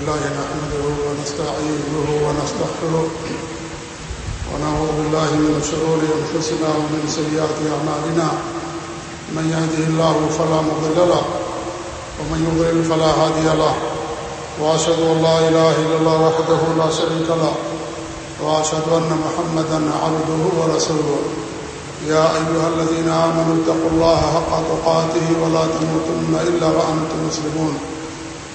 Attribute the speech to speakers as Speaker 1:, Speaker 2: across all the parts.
Speaker 1: لله نحمده ونستعينه ونستغفره ونعوذ بالله من شرور أنفسنا ومن سيئات أعمالنا من يهده الله فلا مضل له ومن يضلل فلا هادي له وأشهد أن لا إله إلا الله وحده لا شريك له وأشهد أن محمدا عبده ورسوله يا أيها الذين آمنوا اتقوا الله حق تقاته ولا تموتن إلا وأنتم مسلمون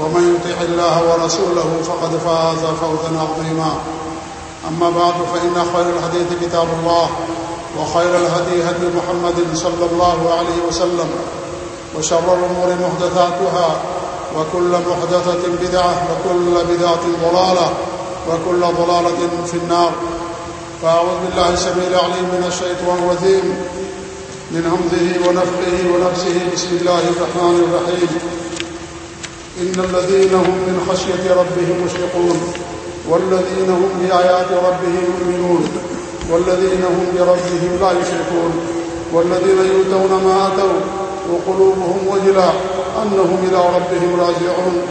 Speaker 1: ومن يطع الله ورسوله فقد فاز فوزا عظيما. أما بعد، فإن خير الحديث كتاب الله، وخير الهدي هدي محمد صلى الله عليه وسلم، وشر الأمور محدثاتها، وكل محدثة بدعة، وكل بدعة ضلالة، وكل ضلالة في النار. فأعوذ بالله السميع العليم من الشيطان الرجيم، من همزه ونفقه ونفسه. بسم الله الرحمن الرحيم. إن الذين هم من خشية ربهم مشفقون، والذين هم بآيات ربهم يؤمنون، والذين هم بربهم لا يشركون، والذين يؤتون ما أتوا وقلوبهم وجلا أنهم إلى ربهم راجعون،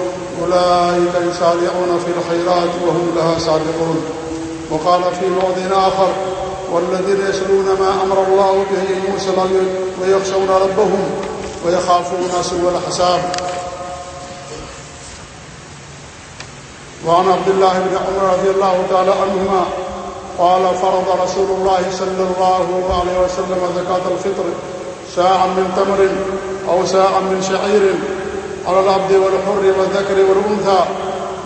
Speaker 1: أولئك يسارعون في الخيرات وهم لها سابقون. وقال في موضع آخر، والذين يسلون ما أمر الله به أن يوصل ويخشون ربهم ويخافون سوء الحساب. وعن عبد الله بن عمر رضي الله تعالى عنهما قال فرض رسول الله صلى الله عليه وسلم زكاة الفطر ساعا من تمر أو ساعا من شعير على العبد والحر والذكر والأنثى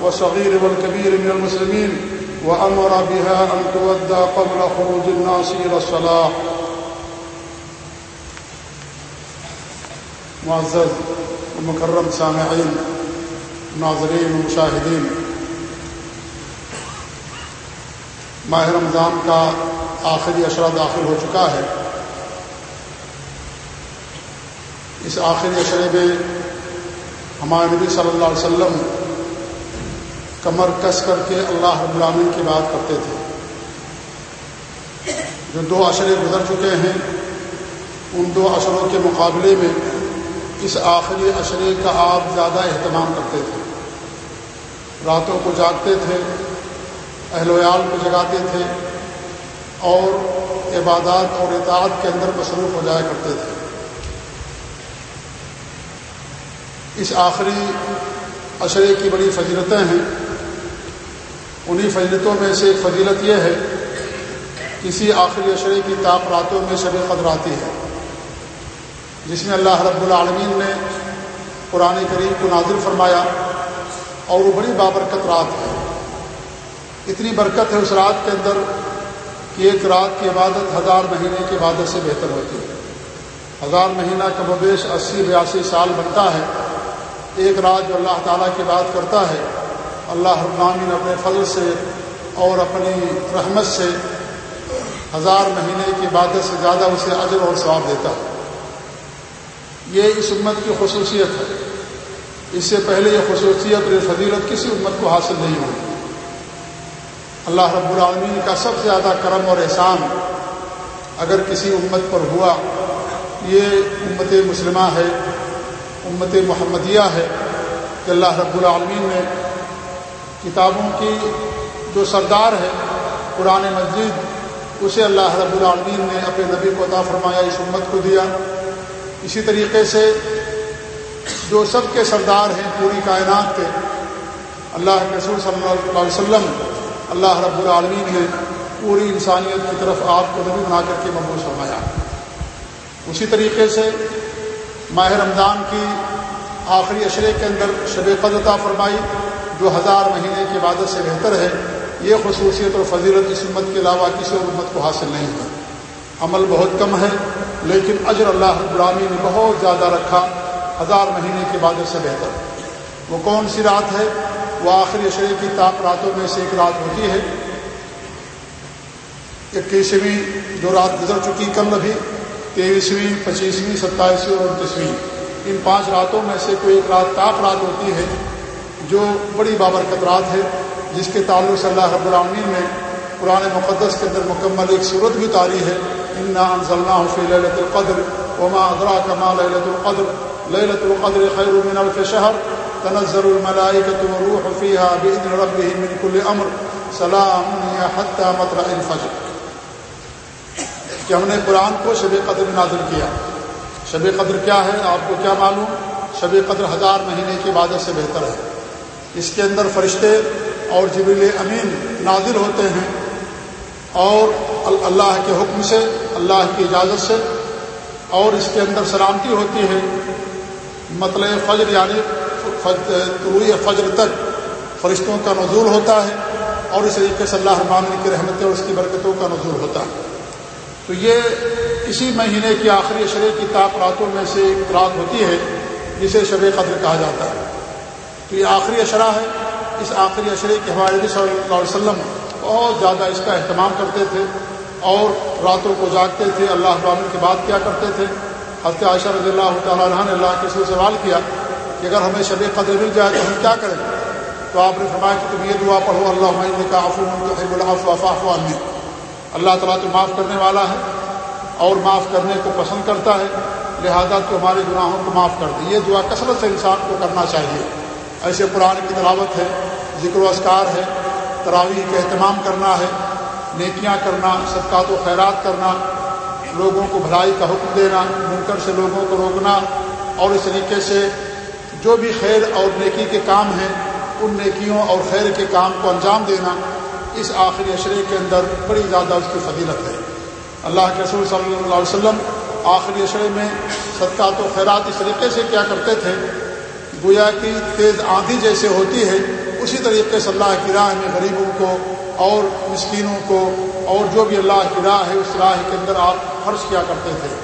Speaker 1: والصغير والكبير من المسلمين وأمر بها أن تودى قبل خروج الناس إلى الصلاة. معزز ومكرم سامعين ناظرین مشاہدین ماہ رمضان کا آخری اشرہ داخل ہو چکا ہے۔ اس آخری اشرے میں ہمارے نبی صلی اللہ علیہ وسلم کمر کس کر کے اللہ رب العالمین کی بات کرتے تھے۔ جو دو اشرے گزر چکے ہیں، ان دو اشروں کے مقابلے میں اس آخری اشرے کا آپ زیادہ اہتمام کرتے تھے۔ راتوں کو جاگتے تھے اہل ویال کو جگاتے تھے اور عبادات اور اطاعت کے اندر مصروف ہو جایا کرتے تھے۔ اس آخری اشرے کی بڑی فضیلتیں ہیں۔ انہی فضیلتوں میں سے ایک فضیلت یہ ہے کسی آخری اشرے کی تاپ راتوں میں شب قدر آتی ہے۔ جس میں اللہ رب العالمین نے قرآن کریم کو نازل فرمایا اور وہ بڑی بابرکت رات ہے۔ اتنی برکت ہے اس رات کے اندر کہ ایک رات کی عبادت ہزار مہینے کی عبادت سے بہتر ہوتی ہے۔ ہزار مہینہ کا مبیش اسی بیاسی سال بنتا ہے۔ ایک رات جو اللہ تعالیٰ کی بات کرتا ہے، اللہ ابامین اپنے فضل سے اور اپنی رحمت سے ہزار مہینے کی عبادت سے زیادہ اسے اجر اور ثواب دیتا ہے۔ یہ اس امت کی خصوصیت ہے۔ اس سے پہلے یہ خصوصیت اور فضیلت کسی امت کو حاصل نہیں ہوئی۔ اللہ رب العالمین کا سب سے زیادہ کرم اور احسان اگر کسی امت پر ہوا، یہ امت مسلمہ ہے، امت محمدیہ ہے کہ اللہ رب العالمین نے کتابوں کی جو سردار ہے قرآن مسجد اسے اللہ رب العالمین نے اپنے نبی کو عطا فرمایا، اس امت کو دیا۔ اسی طریقے سے جو سب کے سردار ہیں، پوری کائنات کے، اللہ کے رسول صلی اللہ علیہ وسلم اللہ رب العالمین نے پوری انسانیت کی طرف آپ کو نبی بنا کر کے مبوس فرمایا۔ اسی طریقے سے ماہ رمضان کی آخری اشرے کے اندر شب قدرتا فرمائی، جو ہزار مہینے کی عبادت سے بہتر ہے، یہ خصوصیت اور فضیلت اس امت کے علاوہ کسی اور امت کو حاصل نہیں ہے عمل بہت کم ہے، لیکن اجر اللہ غلامی نے بہت زیادہ رکھا، ہزار مہینے کی عبادت سے بہتر۔ وہ کون سی رات ہے؟ وہ آخری اشرے کی تاپ راتوں میں سے ایک رات ہوتی ہے۔ اکیسویں جو رات گزر چکی کل ابھی تیئیسویں، پچیسویں، ستائیسویں اور انتیسویں۔ ان پانچ راتوں میں سے کوئی ایک رات کاف رات ہوتی ہے جو بڑی بابرکت رات ہے، جس کے تعلق سے اللہ رب العالمین نے قرآن مقدس کے اندر مکمل ایک صورت بھی اتاری ہے۔ ان ضلع فی للت القدر وما ادرا کما للت القدر۔ للت القدر خیر من الف شہر تنزل الملائکۃ والروح فیها باذن ربهم من كل امر سلام حتى مطلع الفجر. کہ ہم نے قرآن کو شب قدر نازل کیا، شب قدر کیا ہے؟ آپ کو کیا معلوم؟ شب قدر ہزار مہینے کی عبادت سے بہتر ہے۔ اس کے اندر فرشتے اور جبریل امین نازل ہوتے ہیں اور اللہ کے حکم سے، اللہ کی اجازت سے اور اس کے اندر سلامتی ہوتی ہے۔ مطلب فجر یعنی طلوع فجر تک فرشتوں کا نزول ہوتا ہے اور اس طریقے سے اللہ ابامن کی رحمتیں اور اس کی برکتوں کا نزول ہوتا ہے۔ تو یہ اسی مہینے کی آخری اشرے کی تاپ راتوں میں سے ایک رات ہوتی ہے، جسے شب قدر کہا جاتا ہے۔ تو یہ آخری اشرہ ہے۔ اس آخری اشرے کے حوالے صلی اللہ علیہ وسلم بہت زیادہ اس کا اہتمام کرتے تھے اور راتوں کو جاگتے تھے۔ اللہ ابامن کی بات کیا کرتے تھے؟ حضرت عائشہ رضی اللہ تعالیٰ عنہ نے اللہ کے سے سوال کیا کہ اگر ہمیں شب قدر مل جائے تو ہم کیا کریں؟ تو آپ نے فرمایا کہ تم یہ دعا پڑھو اللہ عمین کا آفو عمی اللہ تعالیٰ تو معاف کرنے والا ہے اور معاف کرنے کو پسند کرتا ہے، لہذا تو ہمارے گناہوں کو معاف کر دے۔ یہ دعا کثرت سے انسان کو کرنا چاہیے۔ ایسے قرآن کی تلاوت ہے، ذکر و اسکار ہے، تراویح کا اہتمام کرنا ہے، نیکیاں کرنا، صدقات و خیرات کرنا، لوگوں کو بھلائی کا حکم دینا، منکر سے لوگوں کو روکنا اور اس طریقے سے جو بھی خیر اور نیکی کے کام ہیں، ان نیکیوں اور خیر کے کام کو انجام دینا اس آخری اشرے کے اندر بڑی زیادہ اس کی فضیلت ہے۔ اللہ کے رسول صلی اللہ علیہ وسلم آخری اشرے میں صدقات و خیرات اس طریقے سے کیا کرتے تھے، گویا کی تیز آندھی جیسے ہوتی ہے، اسی طریقے سے اللہ کی راہ میں غریبوں کو اور مسکینوں کو اور جو بھی اللہ کی راہ ہے، اس راہ کے اندر آپ خرچ کیا کرتے تھے۔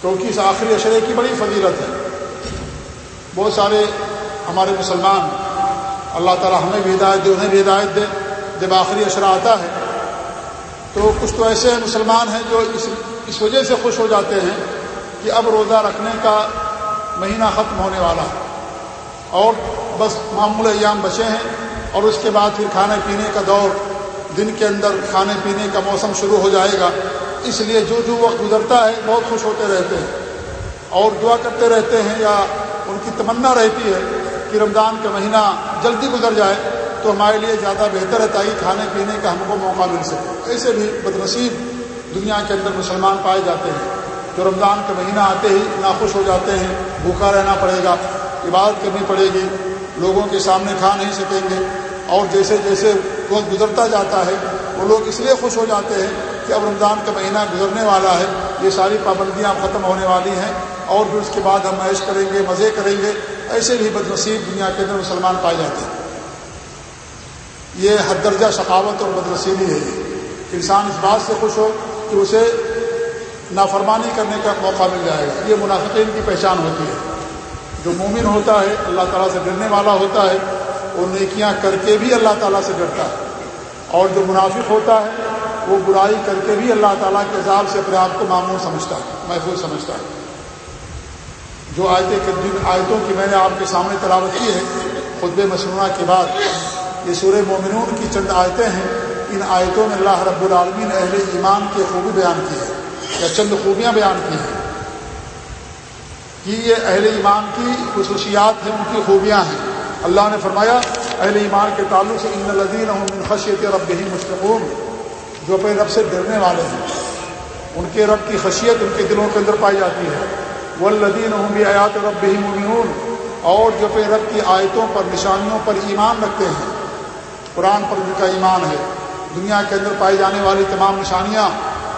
Speaker 1: کیونکہ اس آخری اشرے کی بڑی فضیلت ہے۔ بہت سارے ہمارے مسلمان اللہ تعالیٰ ہمیں بھی ہدایت دے، انہیں بھی ہدایت دے۔ جب آخری اشرا آتا ہے، تو کچھ تو ایسے مسلمان ہیں جو اس اس وجہ سے خوش ہو جاتے ہیں کہ اب روزہ رکھنے کا مہینہ ختم ہونے والا ہے۔ اور بس معمول ایام بچے ہیں، اور اس کے بعد پھر کھانے پینے کا دور، دن کے اندر کھانے پینے کا موسم شروع ہو جائے گا۔ اس لیے جو جو وقت گزرتا ہے، بہت خوش ہوتے رہتے ہیں۔ اور دعا کرتے رہتے ہیں، یا ان کی تمنا رہتی ہے کہ رمضان کا مہینہ جلدی گزر جائے تو ہمارے لیے زیادہ بہتر ہے تاکہ کھانے پینے کا ہم کو موقع مل سکے۔ ایسے بھی بدنصیب دنیا کے اندر مسلمان پائے جاتے ہیں۔ جو رمضان کا مہینہ آتے ہی ناخوش ہو جاتے ہیں، بھوکا رہنا پڑے گا، عبادت کرنی پڑے گی، لوگوں کے سامنے کھا نہیں سکیں گے۔ اور جیسے جیسے وقت گزرتا جاتا ہے، وہ لوگ اس لیے خوش ہو جاتے ہیں کہ اب رمضان کا مہینہ گزرنے والا ہے۔ یہ ساری پابندیاں ختم ہونے والی ہیں۔ اور پھر اس کے بعد ہم عیش کریں گے، مزے کریں گے، ایسے بھی بد نصیب دنیا کے اندر مسلمان پائے جاتے ہیں۔ یہ حد درجہ ثقافت اور بد نصیبی ہے یہ۔ انسان اس بات سے خوش ہو کہ اسے نافرمانی کرنے کا موقع مل جائے گا۔ یہ منافقین کی پہچان ہوتی ہے۔ جو مومن ہوتا ہے، اللہ تعالیٰ سے ڈرنے والا ہوتا ہے، وہ نیکیاں کر کے بھی اللہ تعالیٰ سے ڈرتا ہے۔ اور جو منافق ہوتا ہے، وہ برائی کر کے بھی اللہ تعالیٰ کے عذاب سے اپنے آپ کو معمول سمجھتا ہے، محفوظ سمجھتا ہے۔ جو آیتیں جن آیتوں کی میں نے آپ کے سامنے تلاوت کی ہے خطب مصنوعہ کے بعد، یہ سورہ مومنون کی چند آیتیں ہیں، ان آیتوں میں اللہ رب العالمین اہل ایمان کی خوبی بیان کی ہے یا چند خوبیاں بیان کی ہیں۔ کہ یہ اہل ایمان کی خصوصیات ہیں، ان کی خوبیاں ہیں۔ اللہ نے فرمایا، اہل ایمان کے تعلق سے ان لدین من خشیت رب ہی مشتقون جو اپنے رب سے ڈرنے والے ہیں۔ ان کے رب کی خشیت ان کے دلوں کے اندر پائی جاتی ہے۔ وہ لدین بھی آیات رب اور جو اپنے رب کی آیتوں پر، نشانیوں پر ایمان رکھتے ہیں۔ قرآن پر ان کا ایمان ہے۔ دنیا کے اندر پائی جانے والی تمام نشانیاں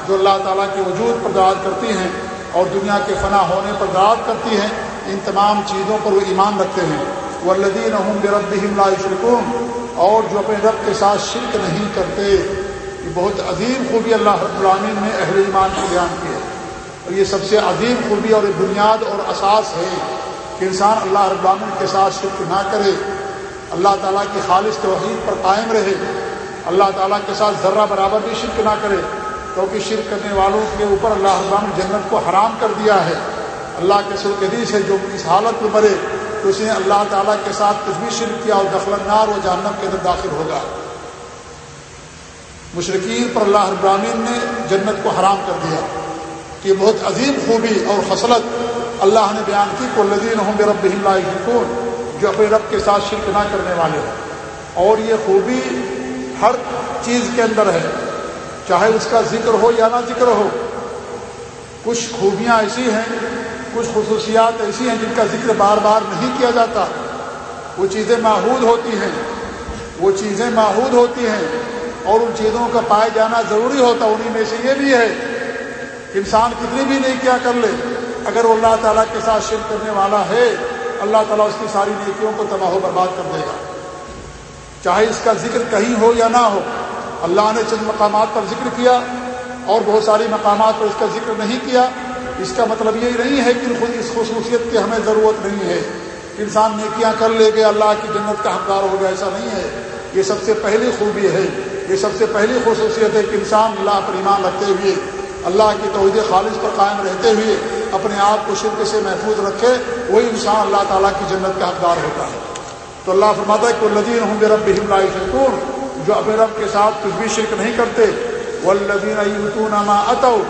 Speaker 1: جو اللہ تعالیٰ کے وجود پر داد کرتی ہیں، اور دنیا کے فنا ہونے پر داد کرتی ہیں، ان تمام چیزوں پر وہ ایمان رکھتے ہیں۔ وہ لدین رب لا شرکون اور جو اپنے رب کے ساتھ شرک نہیں کرتے۔ یہ بہت عظیم خوبی اللہ رب العامین نے اہل ایمان کو بیان کی یہ سب سے عظیم خوبی اور بنیاد اور اساس ہے کہ انسان اللہ رب العامین کے ساتھ شرک نہ کرے، اللہ تعالیٰ کی خالص توحید پر قائم رہے، اللہ تعالیٰ کے ساتھ ذرہ برابر بھی شرک نہ کرے، کیونکہ شرک کرنے والوں کے اوپر اللہ ابام جنت کو حرام کر دیا ہے۔ اللہ کے سرکدیش ہے، جو اس حالت میں مرے تو اس نے اللہ تعالیٰ کے ساتھ کچھ بھی شرک کیا اور دخل نار و جہنم کے اندر داخل ہوگا۔ مشرقین پر اللہ ابراہین نے جنت کو حرام کر دیا۔ کہ بہت عظیم خوبی اور خصلت اللہ نے بیان کی کو لدین ہوں بے رب اللہ جو اپنے رب کے ساتھ شرک نہ کرنے والے ہیں۔ اور یہ خوبی ہر چیز کے اندر ہے، چاہے اس کا ذکر ہو یا نہ ذکر ہو۔ کچھ خوبیاں ایسی ہیں، کچھ خصوصیات ایسی ہیں جن کا ذکر بار بار نہیں کیا جاتا۔ وہ چیزیں ماحود ہوتی ہیں، وہ چیزیں ماحود ہوتی ہیں اور ان چیزوں کا پائے جانا ضروری ہوتا انہیں میں سے یہ بھی ہے انسان کتنی بھی نہیں کیا کر لے، اگر وہ اللہ تعالیٰ کے ساتھ شرک کرنے والا ہے، اللہ تعالیٰ اس کی ساری نیکیوں کو تباہ و برباد کر دے گا۔ چاہے اس کا ذکر کہیں ہو یا نہ ہو، اللہ نے چند مقامات پر ذکر کیا اور بہت ساری مقامات پر اس کا ذکر نہیں کیا۔ اس کا مطلب یہ نہیں ہے کہ خود اس خصوصیت کی ہمیں ضرورت نہیں ہے۔ کہ انسان نیکیاں کر لے گے اللہ کی جنت کا حقدار ہو گیا ایسا نہیں ہے۔ یہ سب سے پہلی خوبی ہے، یہ سب سے پہلی خصوصیت ہے کہ انسان اللہ پر ایمان رکھتے ہوئے اللہ کی توحید خالص پر قائم رہتے ہوئے اپنے آپ کو شرک سے محفوظ رکھے، وہی انسان اللہ تعالیٰ کی جنت کا حقدار ہوتا ہے۔ تو اللہ فرماتا ہے کہ لدین ہوں رب بہم شکور جو اپنے رب کے ساتھ کچھ بھی شرک نہیں کرتے وہ لدین اتو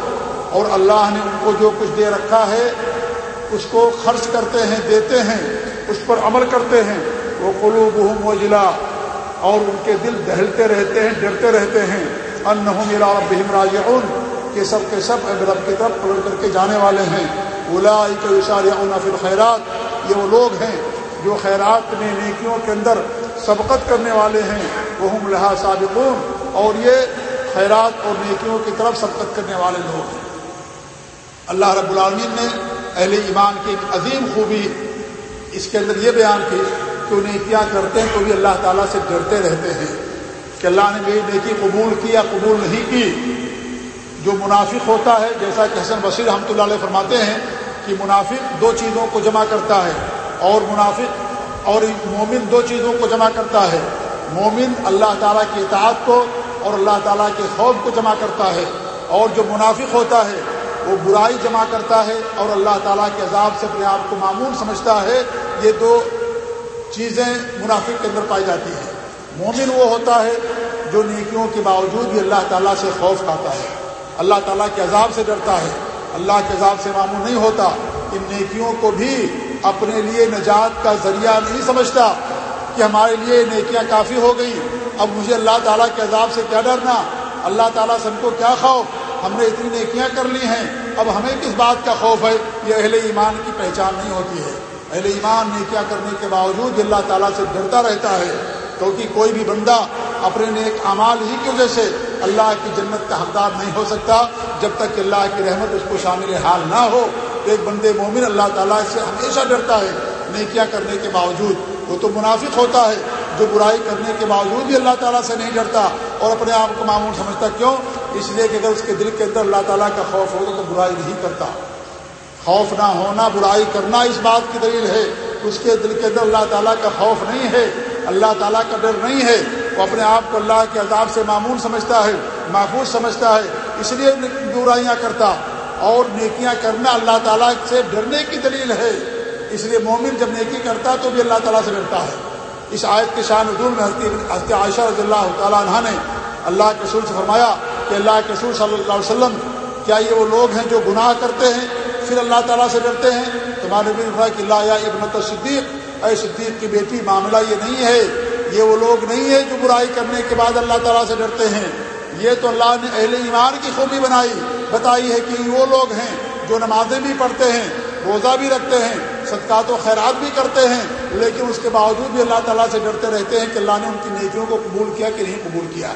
Speaker 1: اور اللہ نے ان کو جو کچھ دے رکھا ہے، اس کو خرچ کرتے ہیں، دیتے ہیں، اس پر عمل کرتے ہیں۔ وہ قلوب ہوں و اور ان کے دل دہلتے رہتے ہیں، ڈرتے رہتے ہیں۔ ان میرا بہم راج کہ سب کے سب رب کی طرف پلٹ کر کے جانے والے ہیں۔ اولا کے اشاریہ فی خیرات یہ وہ لوگ ہیں جو خیرات میں نیکیوں کے اندر سبقت کرنے والے ہیں۔ وہ لہٰ سابقون، اور یہ خیرات اور نیکیوں کی طرف سبقت کرنے والے لوگ ہیں۔ اللہ رب العالمین نے اہل ایمان کی ایک عظیم خوبی اس کے اندر یہ بیان کی، کہ انہیں کیا کرتے ہیں تو بھی اللہ تعالیٰ سے ڈرتے رہتے ہیں۔ کہ اللہ نے میری نیکی قبول کی یا قبول نہیں کی جو منافق ہوتا ہے، جیسا کہ حسن بصیر رحمۃ اللہ علیہ فرماتے ہیں کہ منافق دو چیزوں کو جمع کرتا ہے اور منافق اور مومن دو چیزوں کو جمع کرتا ہے۔ مومن اللہ تعالیٰ کی اطاعت کو اور اللہ تعالیٰ کے خوف کو جمع کرتا ہے۔ اور جو منافق ہوتا ہے، وہ برائی جمع کرتا ہے اور اللہ تعالیٰ کے عذاب سے اپنے آپ کو معمول سمجھتا ہے۔ یہ دو چیزیں منافق کے اندر پائی جاتی ہیں۔ مومن وہ ہوتا ہے جو نیکیوں کے باوجود بھی اللہ تعالیٰ سے خوف کھاتا ہے۔ اللہ تعالیٰ کے عذاب سے ڈرتا ہے۔ اللہ کے عذاب سے معمول نہیں ہوتا۔ ان نیکیوں کو بھی اپنے لیے نجات کا ذریعہ نہیں سمجھتا کہ ہمارے لیے نیکیاں کافی ہو گئی اب مجھے اللہ تعالیٰ کے عذاب سے کیا ڈرنا؟ اللہ تعالیٰ سے ہم کو کیا خوف؟ ہم نے اتنی نیکیاں کر لی ہیں۔ اب ہمیں کس بات کا خوف ہے؟ یہ اہل ایمان کی پہچان نہیں ہوتی ہے۔ اہل ایمان نیکیاں کرنے کے باوجود اللہ تعالیٰ سے ڈرتا رہتا ہے۔ کیونکہ کوئی بھی بندہ اپنے نیک اعمال ہی کی وجہ سے اللہ کی جنت کا حقدار نہیں ہو سکتا جب تک کہ اللہ کی رحمت اس کو شامل حال نہ ہو تو ایک بندے مومن اللہ تعالیٰ سے ہمیشہ ڈرتا ہے، نیکیاں کرنے کے باوجود۔ وہ تو منافق ہوتا ہے، جو برائی کرنے کے باوجود بھی اللہ تعالیٰ سے نہیں ڈرتا اور اپنے آپ کو معمول سمجھتا کیوں؟ اس لیے کہ اگر اس کے دل کے اندر اللہ تعالیٰ کا خوف ہوگا تو برائی نہیں کرتا۔ خوف نہ ہونا، برائی کرنا اس بات کی دلیل ہے۔ اس کے دل کے اندر اللہ تعالیٰ کا خوف نہیں ہے۔ اللہ تعالیٰ کا ڈر نہیں ہے۔ وہ اپنے آپ کو اللہ کے عذاب سے معمول سمجھتا ہے، محفوظ سمجھتا ہے، اس لیے برائیاں کرتا۔ اور نیکیاں کرنا اللہ تعالیٰ سے ڈرنے کی دلیل ہے۔ اس لیے مومن جب نیکی کرتا تو بھی اللہ تعالیٰ سے ڈرتا ہے۔ اس آیت کے شان حضور میں حضرت عائشہ رضی اللہ تعالیٰ عنہ نے اللہ کے رسول سے فرمایا کہ اللہ کے رسول صلی اللہ علیہ وسلم، کیا یہ وہ لوگ ہیں جو گناہ کرتے ہیں، پھر اللہ تعالیٰ سے ڈرتے ہیں؟ تمہارے بھی کہ اللہ یا ابنت صدیق اے صدیق کی بیٹی، معاملہ یہ نہیں ہے۔ یہ وہ لوگ نہیں ہیں جو برائی کرنے کے بعد اللہ تعالیٰ سے ڈرتے ہیں۔ یہ تو اللہ نے اہل ایمان کی خوبی بنائی، بتائی ہے کہ وہ لوگ ہیں جو نمازیں بھی پڑھتے ہیں، روزہ بھی رکھتے ہیں، صدقات و خیرات بھی کرتے ہیں، لیکن اس کے باوجود بھی اللہ تعالیٰ سے ڈرتے رہتے ہیں کہ اللہ نے ان کی نیکیوں کو قبول کیا کہ نہیں قبول کیا۔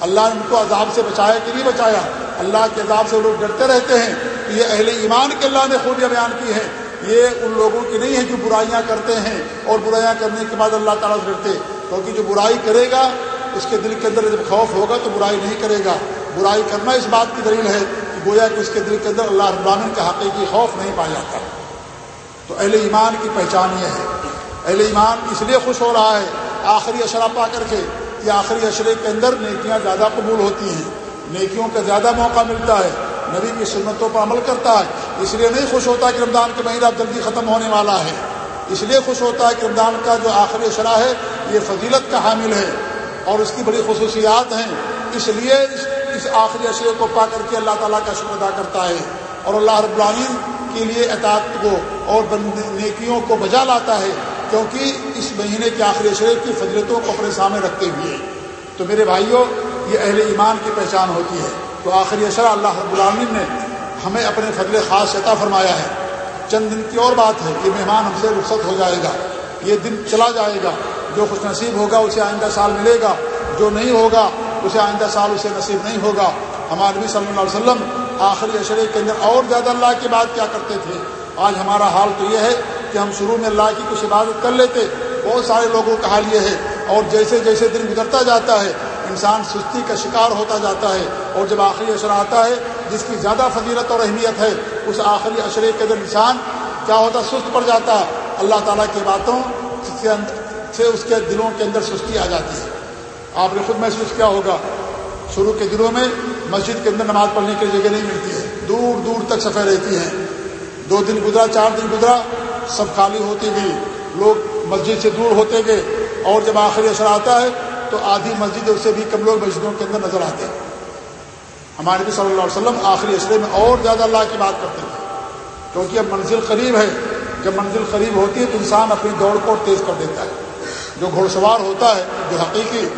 Speaker 1: اللہ نے ان کو عذاب سے بچایا کہ نہیں بچایا؟ اللہ کے عذاب سے لوگ ڈرتے رہتے ہیں۔ یہ اہل ایمان کے اللہ نے خوبیاں بیان کی ہیں۔ یہ ان لوگوں کی نہیں ہے جو برائیاں کرتے ہیں اور برائیاں کرنے کے بعد اللہ تعالیٰ سے ڈرتے، کیونکہ جو برائی کرے گا، اس کے دل کے اندر جب خوف ہوگا تو برائی نہیں کرے گا۔ برائی کرنا اس بات کی دلیل ہے کہ گویا کہ اس کے دل کے اندر اللہ ابراہین کا حقیقی خوف نہیں پایا جاتا۔ تو اہل ایمان کی پہچان یہ ہے۔ اہل ایمان اس لیے خوش ہو رہا ہے، آخری اشرا پا کر کے کہ آخری اشرے کے اندر نیکیاں زیادہ قبول ہوتی ہیں، نیکیوں کا زیادہ موقع ملتا ہے۔ نبی کی سنتوں پر عمل کرتا ہے، اس لیے نہیں خوش ہوتا کہ رمضان کا مہینہ جلدی ختم ہونے والا ہے۔ اس لیے خوش ہوتا ہے کہ رمضان کا جو آخری اشرا ہے، یہ فضیلت کا حامل ہے اور اس کی بڑی خصوصیات ہیں۔ اس لیے اس آخری اشرے کو پا کر کے اللہ تعالیٰ کا شکر ادا کرتا ہے اور اللہ رب العالمین کے لیے اطاعت کو اور نیکیوں کو بجا لاتا ہے، کیونکہ اس مہینے کے آخری اشرے کی فضلتوں کو اپنے سامنے رکھتے ہوئے۔ تو میرے بھائیوں، یہ اہل ایمان کی پہچان ہوتی ہے۔ تو آخری اشرا اللہ رب العالمین نے ہمیں اپنے فضل خاص عطا فرمایا ہے۔ چند دن کی اور بات ہے یہ مہمان ہم سے رخصت ہو جائے گا۔ یہ دن چلا جائے گا۔ جو خوش نصیب ہوگا اسے آئندہ سال ملے گا۔ جو نہیں ہوگا اسے آئندہ سال اسے نصیب نہیں ہوگا۔ ہمارے نبی صلی اللہ علیہ وسلم آخری اشرے کے اندر اور زیادہ اللہ کی بات کیا کرتے تھے۔ آج ہمارا حال تو یہ ہے کہ ہم شروع میں اللہ کی کچھ عبادت کر لیتے۔ بہت سارے لوگوں کا حال یہ ہے۔ اور جیسے جیسے دن گزرتا جاتا ہے انسان سستی کا شکار ہوتا جاتا ہے اور جب آخری اشرا آتا ہے، جس کی زیادہ فضیلت اور اہمیت ہے، اس آخری اشرے کے اندر انسان کیا ہوتا، سست پڑ جاتا۔ ہے اللہ تعالیٰ کی باتوں سے اس کے دلوں کے اندر سستی آ جاتی ہے۔ آپ نے خود محسوس کیا ہوگا۔ شروع کے دنوں میں مسجد کے اندر نماز پڑھنے کی جگہ نہیں ملتی ہے۔ دور دور تک سفید رہتی ہیں دو دن گزرا، چار دن گزرا، سب خالی ہوتی گئی لوگ مسجد سے دور ہوتے گئے اور جب آخری اثر آتا ہے تو آدھی مسجد اس سے بھی کم لوگ مسجدوں کے اندر نظر آتے ہیں۔ ہمارے نبی صلی اللہ علیہ وسلم آخری اشرے میں اور زیادہ اللہ کی بات کرتے تھے۔ کیونکہ اب منزل قریب ہے، جب منزل قریب ہوتی ہے تو انسان اپنی دوڑ کو تیز کر دیتا ہے۔ جو گھوڑ سوار ہوتا ہے، جو حقیقی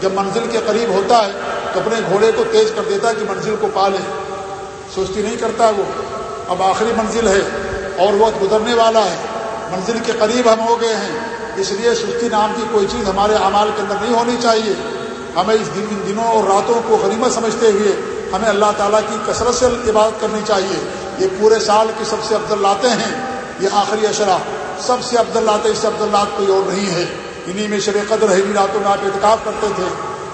Speaker 1: جب منزل کے قریب ہوتا ہے، تو اپنے گھوڑے کو تیز کر دیتا ہے کہ منزل کو پالے سستی نہیں کرتا وہ۔ اب آخری منزل ہے اور وہ گزرنے والا ہے۔ منزل کے قریب ہم ہو گئے ہیں۔ اس لیے سستی نام کی کوئی چیز ہمارے اعمال کے اندر نہیں ہونی چاہیے۔ ہمیں اس دن ان دنوں اور راتوں کو غنیمت سمجھتے ہوئے ہمیں اللہ تعالیٰ کی کثرت سے عبادت کرنی چاہیے۔ یہ پورے سال کی سب سے افضل لاتے ہیں۔ یہ آخری اشرا سب سے افضل لاتے اس سے افضل لات کوئی اور نہیں ہے۔ انہی میں شب قدر ہے انہیں راتوں میں آپ اعتکاف کرتے تھے۔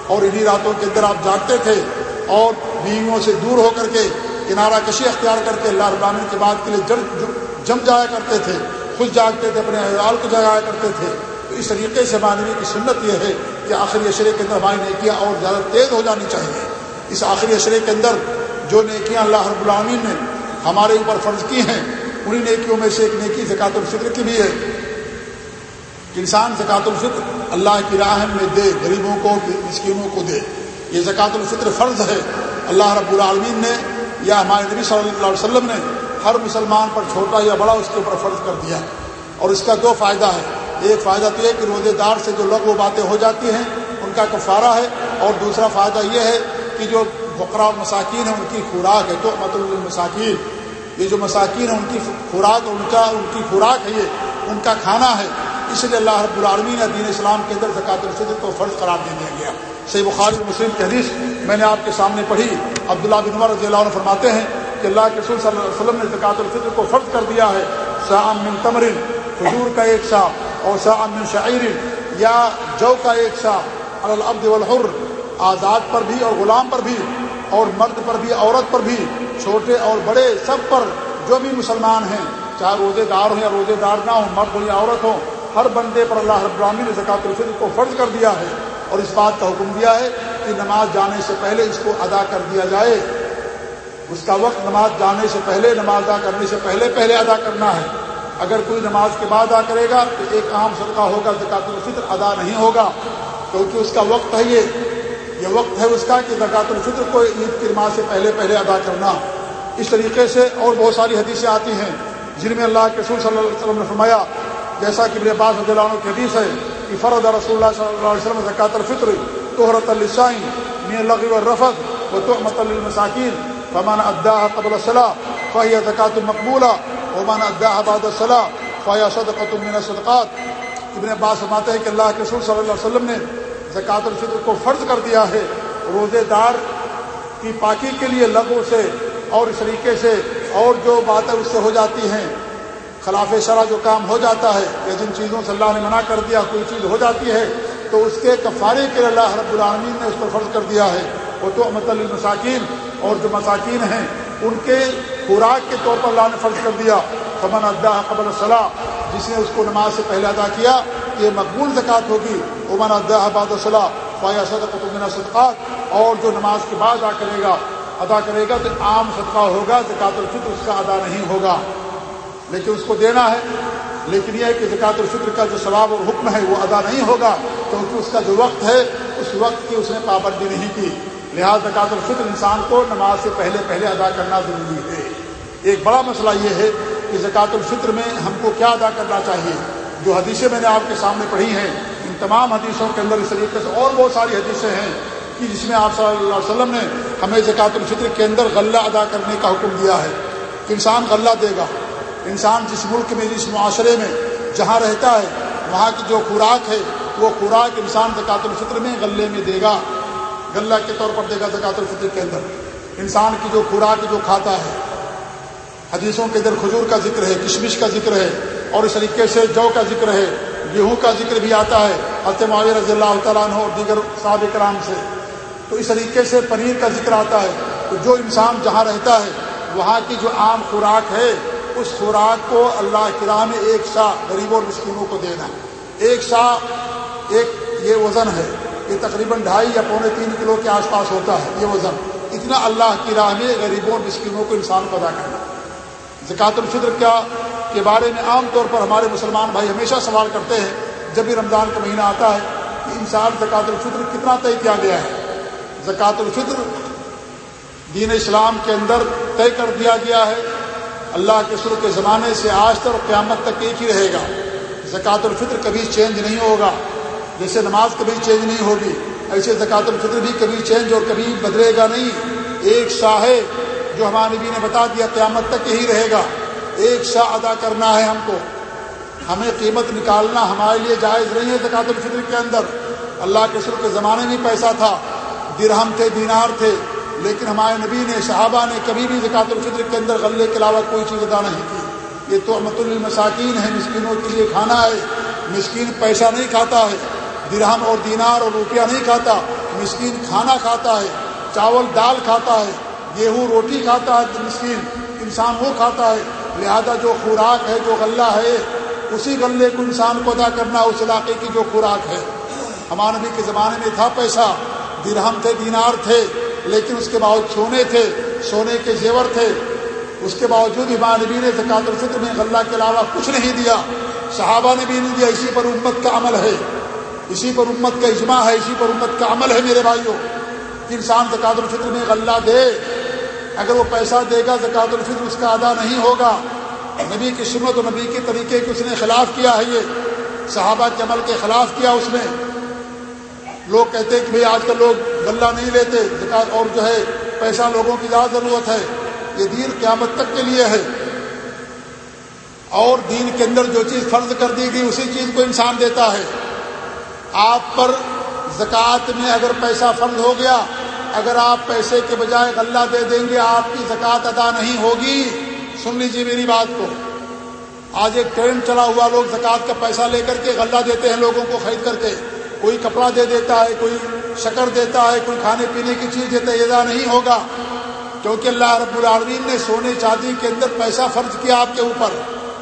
Speaker 1: اور انہی راتوں کے اندر آپ جاگتے تھے۔ اور بیویوں سے دور ہو کر کے کنارہ کشی اختیار کر کے اللہ ابراہین کے بعد کے لیے جم جایا کرتے تھے۔ خود جاگتے تھے، اپنے احوال کو جگایا کرتے تھے۔ تو اس طریقے سے مانوی کی سنت یہ ہے کہ آخری اشرے کے اندر ہماری نیکیاں اور زیادہ تیز ہو جانی چاہیے۔ اس آخری اشرے کے اندر جو نیکیاں اللہ رب العالمین نے ہمارے اوپر فرض کی ہیں، انہی نیکیوں میں سے ایک نیکی زکوٰۃ الفطر کی بھی ہے۔ کہ انسان زکوٰۃ الفطر اللہ کی راہ میں دے، غریبوں کو، مسکینوں کو دے۔ یہ زکوٰۃ الفطر فرض ہے۔ اللہ رب العالمین نے یا ہمارے نبی صلی اللہ علیہ وسلم نے ہر مسلمان پر چھوٹا یا بڑا اس کے اوپر فرض کر دیا اور اس کا دو فائدہ ہے۔ ایک فائدہ تو یہ کہ روزے دار سے جو لغ و باتیں ہو جاتی ہیں، ان کا کفارہ ہے۔ اور دوسرا فائدہ یہ ہے کہ جو بقرا اور مساکین ہیں، ان کی خوراک ہے۔ تو مت المساکین یہ جو مساکین ہیں، ان کی خوراک، ان کا، ان کی خوراک ہے یہ۔ ان کا کھانا ہے۔ اس لیے اللہ رب العالمین دین اسلام کے اندر زکات الفطر کو فرض قرار دے دیا گیا۔ صحیح بخاری مسلم کی حدیث میں نے آپ کے سامنے پڑھی۔ عبداللہ بن عمر رضی اللہ عنہ فرماتے ہیں کہ اللہ کے رسول صلی اللہ علیہ وسلم نے زکات الفطر کو فرض کر دیا ہے شاہ من تمرن کھجور کا ایک سا اور شاہ من شعیر، یا جو کا ایک سا العبد والحر، آزاد پر بھی اور غلام پر بھی، اور مرد پر بھی، عورت پر بھی، چھوٹے اور بڑے، سب پر جو بھی مسلمان ہیں، چاہے روزے دار ہوں یا روزے دار نہ ہوں، مرد ہو یا عورت ہو ہر بندے پر اللہ رب العالمین نے زکات الفطر کو فرض کر دیا ہے، اور اس بات کا حکم دیا ہے کہ نماز جانے سے پہلے اس کو ادا کر دیا جائے۔ اس کا وقت نماز جانے سے پہلے، نماز ادا کرنے سے پہلے پہلے ادا کرنا ہے۔ اگر کوئی نماز کے بعد ادا کرے گا تو ایک عام صدقہ ہوگا زکات الفطر ادا نہیں ہوگا، کیونکہ اس کا وقت ہے یہ۔ یہ وقت ہے اس کا کہ زکات الفطر کو عید کی نماز سے پہلے پہلے ادا کرنا۔ اس طریقے سے اور بہت ساری حدیثیں آتی ہیں، جن میں اللہ کے رسول صلی اللہ علیہ وسلم نے فرمایا، جیسا کہ میرے پاس رضی اللہ عنہ کی حدیث ہے کہ فرد رسول اللہ صلی اللہ علیہ وسلم زکات الفطر توحرت السائن مین لغی الرفت و تحمت المساکین فمان ادا قبل صلاح فاہیہ زکات المقبولہ ومان ادا بعد صلاح فاہیہ صدقۃ من صدقات ابن عباس فرماتے ہیں کہ اللہ کے رسول صلی اللہ علیہ وسلم نے زکوٰۃ الفطر کو فرض کر دیا ہے۔ روزے دار کی پاکی کے لیے لغو سے اور اس طریقے سے اور جو باتیں اس سے ہو جاتی ہیں، خلاف شرح جو کام ہو جاتا ہے یا جن چیزوں سے اللہ نے منع کر دیا، کوئی چیز ہو جاتی ہے، تو اس کے کفارے کے اللہ رب العالمین نے اس پر فرض کر دیا ہے۔ وہ تو مت المساکین اور جو مساکین ہیں، ان کے خوراک کے طور پر اللہ نے فرض کر دیا۔ فمن ادا قبل صلاح جس نے اس کو نماز سے پہلے ادا کیا، یہ مقبول زکوٰۃ ہوگی۔ عمن ادا آباد صلاح پایا صدق صدقات اور جو نماز کے بعد ادا کرے گا، ادا کرے گا تو عام صدقہ ہوگا زکات الفطر اس کا ادا نہیں ہوگا۔ لیکن اس کو دینا ہے۔ لیکن یہ ہے کہ زکات الفطر کا جو ثواب اور حکم ہے، وہ ادا نہیں ہوگا، کیونکہ اس کا جو وقت ہے، اس وقت کی اس نے پابندی نہیں کی۔ لہٰذا زکات الفطر انسان کو نماز سے پہلے پہلے ادا کرنا ضروری ہے۔ ایک بڑا مسئلہ یہ ہے کہ زکوٰۃ الفطر میں ہم کو کیا ادا کرنا چاہیے؟ جو حدیثیں میں نے آپ کے سامنے پڑھی ہیں، ان تمام حدیثوں کے اندر اس طریقے سے اور بہت ساری حدیثیں ہیں کہ جس میں آپ صلی اللہ علیہ وسلم نے ہمیں زکوٰۃ الفطر کے اندر غلہ ادا کرنے کا حکم دیا ہے۔ کہ انسان غلہ دے گا۔ انسان جس ملک میں، جس معاشرے میں جہاں رہتا ہے، وہاں کی جو خوراک ہے، وہ خوراک انسان زکوٰۃ الفطر میں غلے میں دے گا۔ غلہ کے طور پر دے گا زکوٰۃ الفطر کے اندر۔ انسان کی جو خوراک، جو کھاتا ہے، حدیثوں کے اندر کھجور کا ذکر ہے، کشمش کا ذکر ہے، اور اس طریقے سے جو کا ذکر ہے، گیہوں کا ذکر بھی آتا ہے۔ معاویہ رضی اللہ تعالیٰ عنہ اور دیگر صاحب کرام سے۔ تو اس طریقے سے پنیر کا ذکر آتا ہے۔ تو جو انسان جہاں رہتا ہے، وہاں کی جو عام خوراک ہے، اس خوراک کو اللہ کرام میں ایک سا غریبوں اور مسکینوں کو دینا۔ ایک سا ایک یہ وزن ہے۔ یہ تقریباً ڈھائی یا پونے تین کلو کے آس پاس ہوتا ہے، یہ وزن۔ اتنا اللہ کی راہ میں غریبوں اور مسکینوں کو انسان کو ادا کرنا۔ زکوٰۃ الفطر کیا؟ کے بارے میں عام طور پر ہمارے مسلمان بھائی ہمیشہ سوال کرتے ہیں، جب بھی رمضان کا مہینہ آتا ہے کہ انسان زکوٰۃ الفطر کتنا طے کیا گیا ہے؟ زکوٰۃ الفطر دین اسلام کے اندر طے کر دیا گیا ہے۔ اللہ کے سر کے زمانے سے آج تک قیامت تک ایک ہی رہے گا۔ زکوٰۃ الفطر کبھی چینج نہیں ہوگا۔ جیسے نماز کبھی چینج نہیں ہوگی، ایسے زکوٰۃ الفطر بھی کبھی چینج اور کبھی بدلے گا نہیں۔ ایک شاہ ہے جو ہمارے نبی نے بتا دیا، قیامت تک یہی رہے گا۔ ایک شاہ ادا کرنا ہے ہم کو۔ ہمیں قیمت نکالنا ہمارے لیے جائز نہیں ہے زکات الفطر کے اندر۔ اللہ کے سر کے زمانے میں پیسہ تھا، درہم تھے، دینار تھے، لیکن ہمارے نبی نے، صحابہ نے کبھی بھی زکات الفطر کے اندر غلے کے علاوہ کوئی چیز ادا نہیں کی۔ یہ تو احمد المساکین ہے، مسکینوں کے لیے کھانا ہے۔ مسکین پیسہ نہیں کھاتا ہے۔ درہم اور دینار اور روپیہ نہیں کھاتا، مسکین کھانا کھاتا ہے، چاول دال کھاتا ہے، گیہوں روٹی کھاتا ہے مسکین انسان وہ کھاتا ہے۔ لہذا جو خوراک ہے، جو غلہ ہے، اسی غلے کو انسان کو ادا کرنا، اس علاقے کی جو خوراک ہے۔ ہمارے نبی کے زمانے میں تھا پیسہ، درہم تھے، دینار تھے، لیکن اس کے باوجود سونے تھے، سونے کے زیور تھے۔ اس کے باوجود ہمارے نبی نے زکات الفطر میں غلہ کے علاوہ کچھ نہیں دیا۔ صحابہ نے بھی نہیں دیا، اسی پر امت کا عمل ہے۔ اسی پر امت کا اجماع ہے، اسی پر امت کا عمل ہے میرے بھائیوں۔ کہ انسان زکات الفطر میں غلہ دے، اگر وہ پیسہ دے گا زکات الفطر اس کا ادا نہیں ہوگا۔ نبی کی سنت و نبی کے طریقے کی اس نے خلاف کیا ہے یہ۔ صحابہ کے عمل کے خلاف کیا اس نے۔ لوگ کہتے ہیں کہ بھئی آج کل لوگ غلہ نہیں لیتے زکات اور جو ہے پیسہ لوگوں کی زیادہ ضرورت ہے۔ یہ دین قیامت تک کے لیے ہے۔ اور دین کے اندر جو چیز فرض کر دی گئی، اسی چیز کو انسان دیتا ہے۔ آپ پر زکوٰۃ میں اگر پیسہ فرض ہو گیا، اگر آپ پیسے کے بجائے غلہ دے دیں گے، آپ کی زکوٰۃ ادا نہیں ہوگی، سن لیجیے میری بات کو۔ آج ایک ٹرین چلا ہوا، لوگ زکوٰۃ کا پیسہ لے کر کے غلہ دیتے ہیں، لوگوں کو خرید کر کے۔ کوئی کپڑا دے دیتا ہے، کوئی شکر دیتا ہے، کوئی کھانے پینے کی چیز دیتا ہے ادا نہیں ہوگا۔ کیونکہ اللہ رب العالمین نے سونے چاندی کے اندر پیسہ فرض کیا آپ کے اوپر۔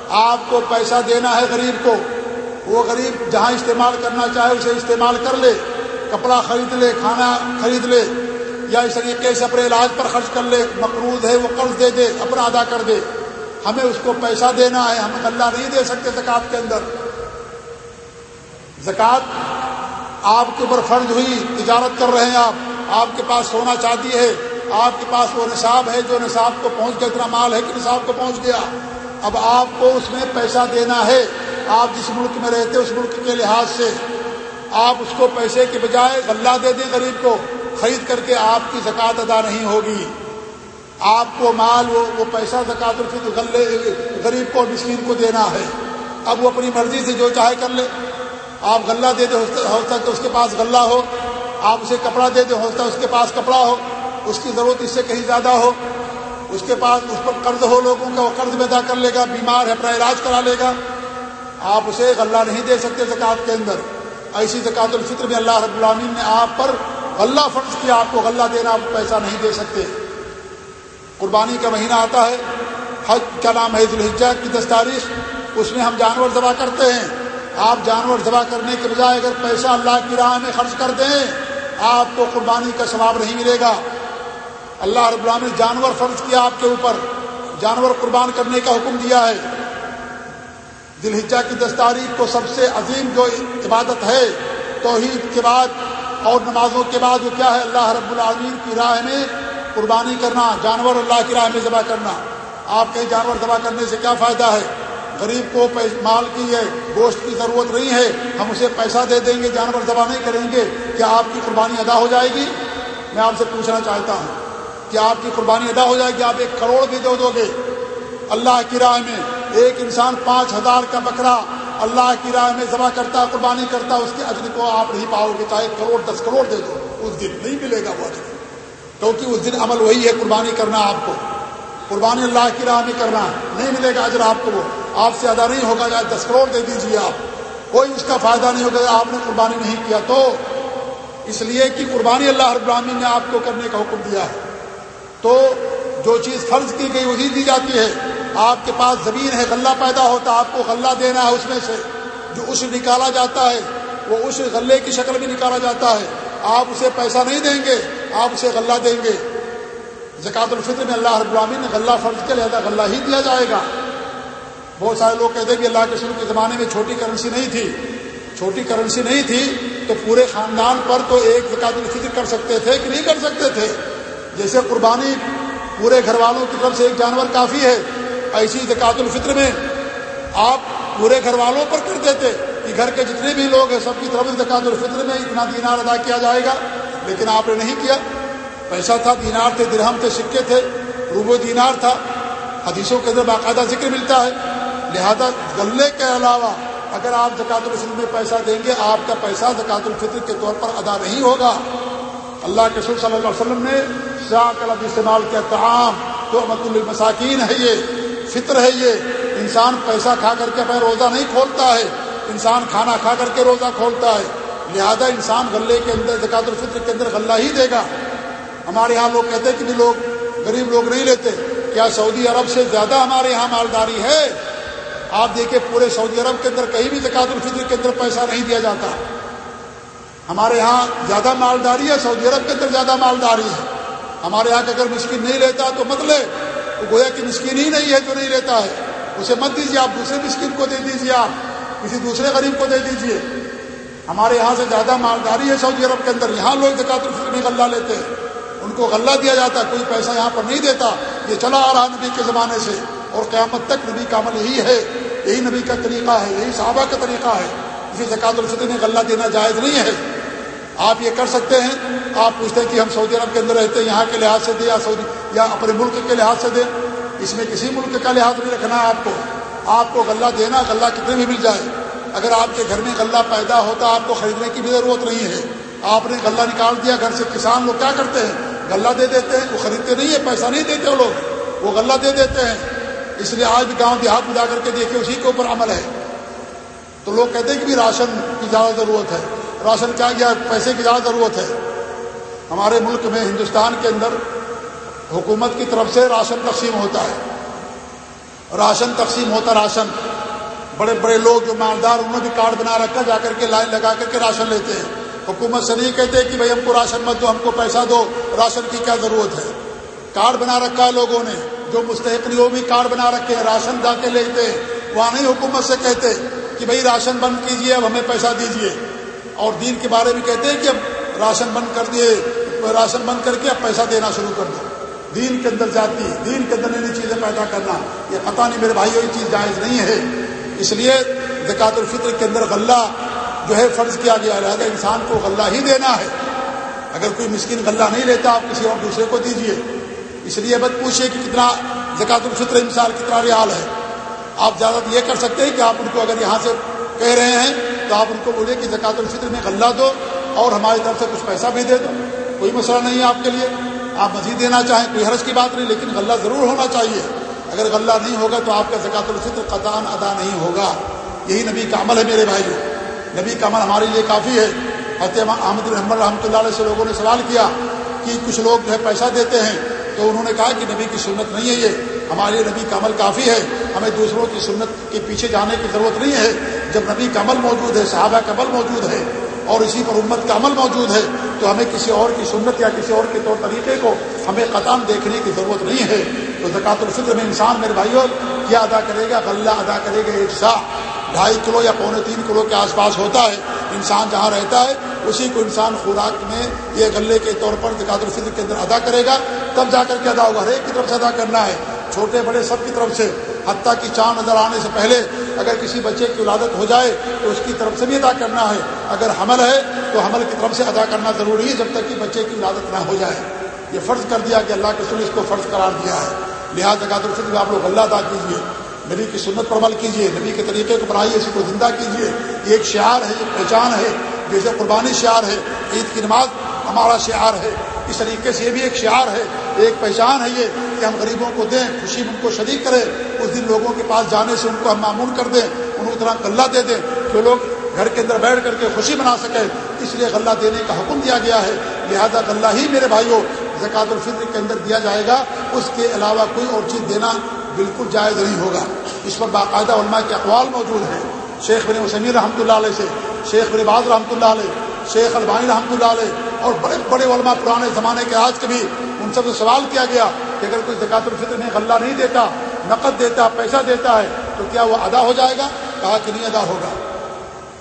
Speaker 1: آپ کو پیسہ دینا ہے غریب کو۔ وہ غریب جہاں استعمال کرنا چاہے اسے استعمال کر لے، کپڑا خرید لے، کھانا خرید لے، یا اس طریقے سے اپنے علاج پر خرچ کر لے، مقروض ہے وہ قرض دے دے، اپنا ادا کر دے۔ ہمیں اس کو پیسہ دینا ہے، ہم اللہ نہیں دے سکتے زکوٰۃ کے اندر۔ زکوٰۃ آپ کے اوپر فرض ہوئی، تجارت کر رہے ہیں آپ آپ کے پاس سونا چاندی ہے، آپ کے پاس وہ نصاب ہے جو نصاب کو پہنچ گیا، اتنا مال ہے کہ نصاب کو پہنچ گیا۔ اب آپ کو اس میں پیسہ دینا ہے۔ آپ جس ملک میں رہتے اس ملک کے لحاظ سے آپ اس کو پیسے کے بجائے غلہ دے دیں غریب کو، خرید کر کے آپ کی زکوٰۃ ادا نہیں ہوگی۔ آپ کو مال، وہ وہ پیسہ زکوٰۃ الفطر غلے، غریب کو، مسکین کو دینا ہے۔ اب وہ اپنی مرضی سے جو چاہے کر لے۔ آپ غلہ دے دیں، ہو سکتا اس کے پاس غلہ ہو۔ آپ اسے کپڑا دے دیں، ہو سکتا اس کے پاس کپڑا ہو۔ اس کی ضرورت اس سے کہیں زیادہ ہو۔ اس کے پاس، اس پر قرض ہو لوگوں کا، وہ قرض میں ادا کر لے گا، بیمار ہے، اپنا علاج کرا لے گا۔ آپ اسے غلہ نہیں دے سکتے زکوٰۃ کے اندر۔ ایسی زکوٰۃ الفطر میں اللہ رب العامین نے آپ پر غلہ فرض کیا، آپ کو غلہ دینا آپ پیسہ نہیں دے سکتے۔ قربانی کا مہینہ آتا ہے، حج کا نام ہے الحجہ کی دس تاریخ، اس میں ہم جانور ذبح کرتے ہیں۔ آپ جانور ذبح کرنے کے بجائے اگر پیسہ اللہ کی راہ میں خرچ کر دیں، آپ کو قربانی کا ثواب نہیں ملے گا۔ اللہ رب العالمین نے جانور فرض کیا آپ کے اوپر۔ جانور قربان کرنے کا حکم دیا ہے۔ دلحجہ کی دس تاریخ کو سب سے عظیم جو عبادت ہے، توحید کے بعد اور نمازوں کے بعد وہ کیا ہے؟ اللہ رب العالمین کی راہ میں قربانی کرنا، جانور اللہ کی راہ میں ذبح کرنا۔ آپ کہیں جانور ذبح کرنے سے کیا فائدہ ہے؟ غریب کو مال کی ہے، گوشت کی ضرورت نہیں ہے، ہم اسے پیسہ دے دیں گے، جانور ذبح نہیں کریں گے۔ کیا آپ کی قربانی ادا ہو جائے گی؟ میں آپ سے پوچھنا چاہتا ہوں کہ آپ کی قربانی ادا ہو جائے گی؟ آپ ایک کروڑ بھی دے دو گے اللہ کی راہ میں۔ ایک انسان پانچ ہزار کا بکرا اللہ کی راہ میں ذبح کرتا، قربانی کرتا، اس کے اجر کو آپ نہیں پاؤ گے، چاہے کروڑ، دس کروڑ دے دو، اس دن نہیں ملے گا وہ اجر۔ کیونکہ اس دن عمل وہی ہے، قربانی کرنا آپ کو۔ قربانی اللہ کی راہ میں کرنا نہیں ملے گا اجر آپ کو وہ۔ آپ سے ادا نہیں ہوگا، چاہے دس کروڑ دے دیجیے آپ۔ کوئی اس کا فائدہ نہیں ہوگا، آپ نے قربانی نہیں کیا تو۔ اس لیے کہ قربانی اللہ رب العالمین نے آپ کو کرنے کا حکم دیا ہے۔ تو جو چیز فرض کی گئی، وہی دی جاتی ہے۔ آپ کے پاس زمین ہے، غلہ پیدا ہوتا، آپ کو غلہ دینا ہے اس میں سے۔ جو اس نکالا جاتا ہے، وہ اس غلے کی شکل میں نکالا جاتا ہے۔ آپ اسے پیسہ نہیں دیں گے، آپ اسے غلہ دیں گے۔ زکوٰۃ الفطر میں اللہ رب العالمین نے غلہ فرض کے لہٰذا غلہ ہی دیا جائے گا۔ بہت سارے لوگ کہتے ہیں کہ اللہ کے شروع کے زمانے میں چھوٹی کرنسی نہیں تھی۔ چھوٹی کرنسی نہیں تھی تو پورے خاندان پر تو ایک زکات الفطر کر سکتے تھے کہ نہیں کر سکتے تھے؟ جیسے قربانی پورے گھر والوں کی طرف سے ایک جانور کافی ہے ایسی زکوٰۃ الفطر میں آپ پورے گھر والوں پر کر دیتے کہ گھر کے جتنے بھی لوگ ہیں سب کی طرف زکوٰۃ الفطر میں اتنا دینار ادا کیا جائے گا، لیکن آپ نے نہیں کیا۔ پیسہ تھا، دینار تھے، درہم تھے، سکے تھے، روبو دینار تھا۔ حدیثوں کے اندر باقاعدہ ذکر ملتا ہے۔ لہذا غلے کے علاوہ اگر آپ زکوٰۃ الفطر میں پیسہ دیں گے، آپ کا پیسہ زکوٰۃ الفطر کے طور پر ادا نہیں ہوگا۔ اللہ کے سر صلی اللہ علیہ وسلم نے شاہ کا لفظ استعمال کیا تعام تو مت المساکین ہے یہ۔ فطر ہے یہ۔ انسان پیسہ کھا کر کے اپنا روزہ نہیں کھولتا ہے۔ انسان کھانا کھا کر کے روزہ کھولتا ہے۔ لہذا انسان غلے کے اندر، زکات الفطر کے اندر غلہ ہی دے گا۔ ہمارے یہاں لوگ کہتے ہیں کہ بھی لوگ، غریب لوگ نہیں لیتے۔ کیا سعودی عرب سے زیادہ ہمارے یہاں مالداری ہے؟ آپ دیکھیں پورے سعودی عرب کے اندر کہیں بھی زکات الفطر کے اندر پیسہ نہیں دیا جاتا۔ ہمارے یہاں زیادہ مالداری ہے، سعودی عرب کے اندر زیادہ مالداری ہے۔ ہمارے یہاں اگر مسکین نہیں لیتا تو مت لے۔ تو گویا کہ مسکین ہی نہیں ہے جو نہیں لیتا ہے۔ اسے مت دیجیے آپ، دوسرے مسکین کو دے دیجیے آپ۔ کسی دوسرے غریب کو دے دیجیے ہمارے یہاں سے زیادہ مالداری ہے سعودی عرب کے اندر۔ یہاں لوگ زکات الفطر میں غلہ لیتے ہیں۔ ان کو غلہ دیا جاتا ہے، کوئی پیسہ یہاں پر نہیں دیتا۔ یہ چلا آ رہا نبی کے زمانے سے۔ اور قیامت تک نبی کا عمل یہی ہے۔ یہی نبی کا طریقہ ہے، یہی صحابہ کا طریقہ ہے۔ اسی زکات الفطر میں غلہ دینا جائز نہیں ہے۔ آپ یہ کر سکتے ہیں۔ آپ پوچھتے ہیں کہ ہم سعودی عرب کے اندر رہتے ہیں، یہاں کے لحاظ سے دیں یا سعودی یا اپنے ملک کے لحاظ سے دیں اس میں کسی ملک کا لحاظ نہیں رکھنا ہے آپ کو۔ آپ کو غلہ دینا، غلہ کتنے بھی مل جائے۔ اگر آپ کے گھر میں غلہ پیدا ہوتا، آپ کو خریدنے کی بھی ضرورت نہیں ہے۔ آپ نے غلہ نکال دیا، گھر سے کسان لوگ کیا کرتے ہیں؟ غلہ دے دیتے ہیں، وہ خریدتے نہیں ہیں، پیسہ نہیں دیتے وہ لوگ۔ وہ غلہ دے دیتے ہیں۔ اس لیے آج بھی گاؤں دیہات میں جا کر کے دیکھیں، اسی کے اوپر عمل ہے۔ تو لوگ کہتے ہیں کہ بھی راشن کی زیادہ ضرورت ہے۔ راشن کیا گیا؟ پیسے کی زیادہ ضرورت ہے۔ ہمارے ملک میں ہندوستان کے اندر حکومت کی طرف سے راشن تقسیم ہوتا ہے۔ راشن تقسیم ہوتا راشن۔ بڑے بڑے لوگ جو مالدار انہوں نے بھی کارڈ بنا رکھا، جا کر کے لائن لگا کر کے راشن لیتے ہیں۔ حکومت سے نہیں کہتے کہ بھائی ہم کو راشن مت دو، ہم کو پیسہ دو، راشن کی کیا ضرورت ہے؟ کارڈ بنا رکھا ہے لوگوں نے۔ جو مستحق نہیں، وہ بھی کارڈ بنا رکھے ہیں، راشن جا کے لیتے ہیں۔ وہاں نہیں حکومت سے کہتے کہ بھائی راشن بند کیجیے اب ہمیں پیسہ دیجیے اور دین کے بارے میں کہتے ہیں کہ اب راشن بند کر دیے، راشن بند کر کے اب پیسہ دینا شروع کر دو۔ دین کے اندر جاتی، دین کے اندر نئی نئی چیزیں پیدا کرنا، یہ پتہ نہیں میرے بھائی یہ چیز جائز نہیں ہے۔ اس لیے زکوٰۃ الفطر کے اندر غلہ جو ہے فرض کیا گیا لہٰذا انسان کو غلہ ہی دینا ہے، اگر کوئی مسکین غلہ نہیں لیتا، آپ کسی اور دوسرے کو دیجیے اس لیے بت پوچھیے کہ کتنا زکوٰۃ الفطر مثال کتنا ریال ہے۔ آپ زیادہ یہ کر سکتے ہیں کہ آپ ان کو اگر یہاں سے کہہ رہے ہیں، تو آپ ان کو بولے کہ زکوٰۃ الفطر میں غلہ دو اور ہماری طرف سے کچھ پیسہ بھی دے دو۔ کوئی مسئلہ نہیں ہے آپ کے لیے۔ آپ مزید دینا چاہیں کوئی حرض کی بات نہیں، لیکن غلہ ضرور ہونا چاہیے۔ اگر غلہ نہیں ہوگا تو آپ کا زکوٰۃ الفطر قطان ادا نہیں ہوگا۔ یہی نبی کا عمل ہے میرے بھائی نبی کا عمل ہمارے لیے کافی ہے۔ حضرت احمد الحمد رحمۃ اللہ علیہ سے لوگوں نے سوال کیا کہ کچھ لوگ جو ہے پیسہ دیتے ہیں تو انہوں نے کہا کہ نبی کی سنت نہیں ہے یہ۔ ہمارے لیے نبی کا عمل کافی ہے۔ ہمیں دوسروں کی سنت کے پیچھے جانے کی ضرورت نہیں ہے۔ جب نبی کا عمل موجود ہے، صحابہ کا عمل موجود ہے اور اسی پر امت کا عمل موجود ہے، تو ہمیں کسی اور کی سنت یا کسی اور کے طور طریقے کو ہمیں قطام دیکھنے کی ضرورت نہیں ہے۔ تو زکوٰۃ الفطر میں انسان میرے بھائیوں کیا ادا کرے گا غلہ ادا کرے گا ایک ڈھائی کلو یا پونے تین کلو کے آس پاس ہوتا ہے، انسان جہاں رہتا ہے، اسی کو انسان خوراک میں یہ غلے کے طور پر زکات الفطر کے اندر ادا کرے گا۔ تب جا کر کے ادا ہوگا، ہر ایک کی طرف سے ادا کرنا ہے، چھوٹے بڑے سب کی طرف سے۔ حتیٰ کی چاند نظر آنے سے پہلے اگر کسی بچے کی ولادت ہو جائے تو اس کی طرف سے بھی ادا کرنا ہے۔ اگر حمل ہے تو حمل کی طرف سے ادا کرنا ضروری ہے جب تک کہ بچے کی ولادت نہ ہو جائے۔ یہ فرض کر دیا کہ اللہ کے سن اس کو فرض قرار دیا ہے۔ لہٰذا زکات الفطر آپ لوگ اللہ ادا کیجیے، نبی کی سنت پر عمل کیجیے، نبی کے طریقے کو بنائیے اسی کو زندہ کیجیے۔ یہ ایک شعار ہے ایک پہچان ہے جیسے قربانی شعار ہے۔ عید کی نماز ہمارا شعار ہے۔ اس طریقے سے یہ بھی ایک شعار ہے، ایک پہچان ہے یہ کہ ہم غریبوں کو دیں، خوشی ان کو شریک کریں، اس دن لوگوں کے پاس جانے سے ان کو ہم معمول کر دیں ان کو طرح غلہ دے دیں جو لوگ گھر کے اندر بیٹھ کر کے خوشی بنا سکیں۔ اس لیے غلہ دینے کا حکم دیا گیا ہے۔ لہذا غلہ ہی میرے بھائیوں زکوٰۃ الفطر کے اندر دیا جائے گا۔ اس کے علاوہ کوئی اور چیز دینا بالکل جائز نہیں ہوگا۔ اس پر باقاعدہ علماء کے اقوال موجود ہیں۔ شیخ بن وسمی رحمۃ اللہ علیہ سے، شیخ بن باز رحمۃ اللہ علیہ، شیخ البانی رحمۃ اللہ علیہ اور بڑے بڑے علماء پرانے زمانے کے آج کے بھی ان سب سے سوال کیا گیا کہ اگر کوئی زکات الفطر میں غلہ نہیں دیتا، نقد دیتا، پیسہ دیتا ہے، تو کیا وہ ادا ہو جائے گا؟ کہا کہ نہیں ادا ہوگا۔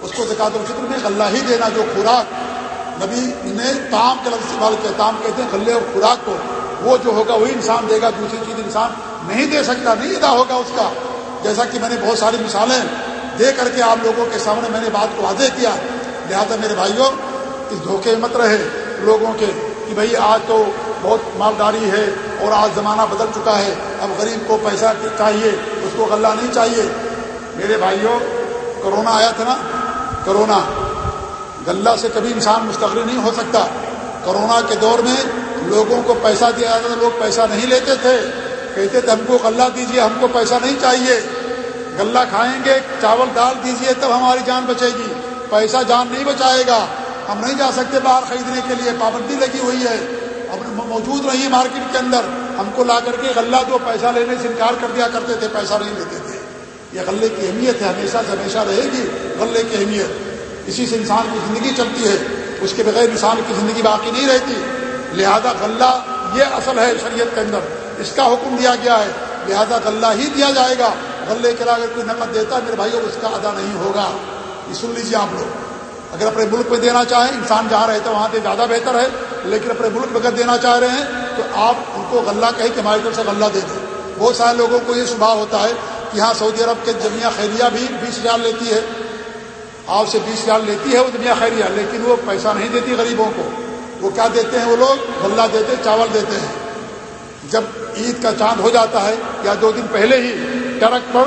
Speaker 1: اس کو زکات الفطر میں غلہ ہی دینا، جو خوراک نبی نے تام کا لفظ استعمال کیا تام کہتے ہیں غلے اور خوراک کو، وہ جو ہوگا وہی انسان دے گا، دوسری چیز انسان نہیں دے سکتا، نہیں ادا ہوگا اس کا۔ جیسا کہ میں نے بہت ساری مثالیں دے کر کے آپ لوگوں کے سامنے میں نے بات کو واضح کیا۔ لہٰذا میرے بھائیوں اس دھوکے مت رہے لوگوں کے کہ بھائی آج تو بہت مالداری ہے اور آج زمانہ بدل چکا ہے، اب غریب کو پیسہ چاہیے، اس کو غلہ نہیں چاہیے۔ میرے بھائیوں، کرونا آیا تھا نا؟ کرونا۔ غلہ سے کبھی انسان مستقل نہیں ہو سکتا۔ کرونا کے دور میں لوگوں کو پیسہ دیا جاتا تھا، لوگ پیسہ نہیں لیتے تھے۔ کہتے تھے، ہم کو غلہ دیجیے ہم کو پیسہ نہیں چاہیے۔ غلہ کھائیں گے، چاول دال دیجیے تب ہماری جان بچے گی۔ پیسہ جان نہیں بچائے گا۔ ہم نہیں جا سکتے باہر خریدنے کے لیے، پابندی لگی ہوئی ہے۔ اب موجود رہی مارکیٹ کے اندر۔ ہم کو لا کر کے غلہ دو، پیسہ لینے سے انکار کر دیا کرتے تھے، پیسہ نہیں لیتے تھے۔ یہ غلے کی اہمیت ہے، ہمیشہ سے ہمیشہ رہے گی غلے کی اہمیت۔ اسی سے انسان کی زندگی چلتی ہے۔ اس کے بغیر انسان کی زندگی باقی نہیں رہتی۔ لہذا غلہ یہ اصل ہے شریعت کے اندر۔ اس کا حکم دیا گیا ہے۔ لہذا غلہ ہی دیا جائے گا۔ غلے کے اگر کوئی نقد دیتا ہے، میرے بھائیوں اس کا ادا نہیں ہوگا۔ یہ سن لیجیے آپ لوگ اگر اپنے ملک میں دینا چاہیں، انسان جہاں رہتا ہے وہاں پہ زیادہ بہتر ہے، لیکن اپنے ملک میں اگر دینا چاہ رہے ہیں، تو آپ ان کو غلہ کہیں کہ ہماری طرف سے غلہ دے دیں۔ بہت سارے لوگوں کو یہ سبھا ہوتا ہے کہ یہاں سعودی عرب کے جمعہ خیریہ بھی بیس ہزار لیتی ہے۔ آپ سے بیس ہزار لیتی ہے وہ جمعہ خیریہ، لیکن وہ پیسہ نہیں دیتی غریبوں کو۔ وہ کیا دیتے ہیں وہ لوگ؟ غلہ دیتے، چاول دیتے ہیں۔ جب عید کا چاند ہو جاتا ہے یا دو دن پہلے ہی ٹرک پر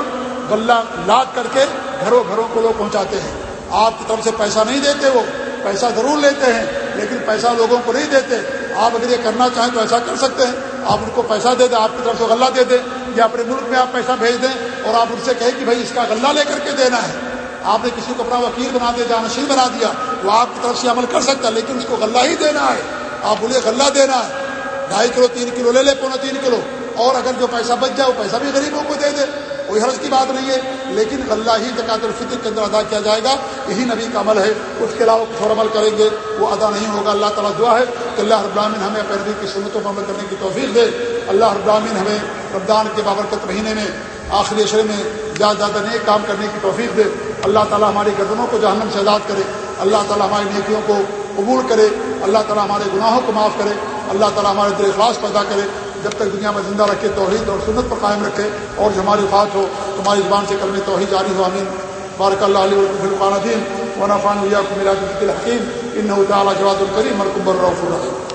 Speaker 1: غلہ لاد کر کے گھروں گھروں کو لوگ پہنچاتے ہیں۔ آپ کی طرف سے پیسہ نہیں دیتے وہ، پیسہ ضرور لیتے ہیں، لیکن پیسہ لوگوں کو نہیں دیتے۔ آپ اگر یہ کرنا چاہیں تو ایسا کر سکتے ہیں۔ آپ ان کو پیسہ دے دیں، آپ کی طرف سے غلہ دے دیں یا اپنے ملک میں آپ پیسہ بھیج دیں اور آپ ان سے کہیں کہ بھائی اس کا غلہ لے کر کے دینا ہے۔ آپ نے کسی کو اپنا وکیل بنا دیا، جانشین بنا دیا، وہ آپ کی طرف سے عمل کر سکتا ہے، لیکن اس کو غلہ ہی دینا ہے۔ آپ بولے غلہ دینا ہے۔ ڈھائی کلو، تین کلو لے لے پونا تین کلو۔ اور اگر جو پیسہ بچ جائے، وہ پیسہ بھی غریبوں کو دے دے۔ کوئی حرض کی بات نہیں ہے، لیکن غلہ ہی زکات الفطر کے اندر ادا کیا جائے گا، یہی نبی کا عمل ہے۔ اس کے علاوہ کچھ اور عمل کریں گے، وہ ادا نہیں ہوگا۔ اللہ تعالیٰ دعا ہے کہ اللہ ابراہین ہمیں پیروی کی سنتوں پر عمل کرنے کی توفیق دے۔ اللہ ابراہین ہمیں رمضان کے بابرکت مہینے میں، آخری اشرے میں زیادہ زیادہ نیک کام کرنے کی توفیق دے۔ اللہ تعالیٰ ہماری گردنوں کو جہنم سے آزاد کرے۔ اللہ تعالیٰ ہماری نیکیوں کو قبول کرے۔ اللہ تعالیٰ ہمارے گناہوں کو معاف کرے۔ اللہ تعالیٰ ہمارے دل اخلاص پیدا کرے۔ جب تک دنیا میں زندہ رکھے، توحید اور سنت پر قائم رکھے اور جو ہماری وفات ہو، تمہاری زبان سے کرنے توحید جاری ہو امین بارک اللہ علیہ القان الدین ونافان کو میرا الحکیم۔ ان تعالیٰ جواد الکریم مرکبر رف الرحیم۔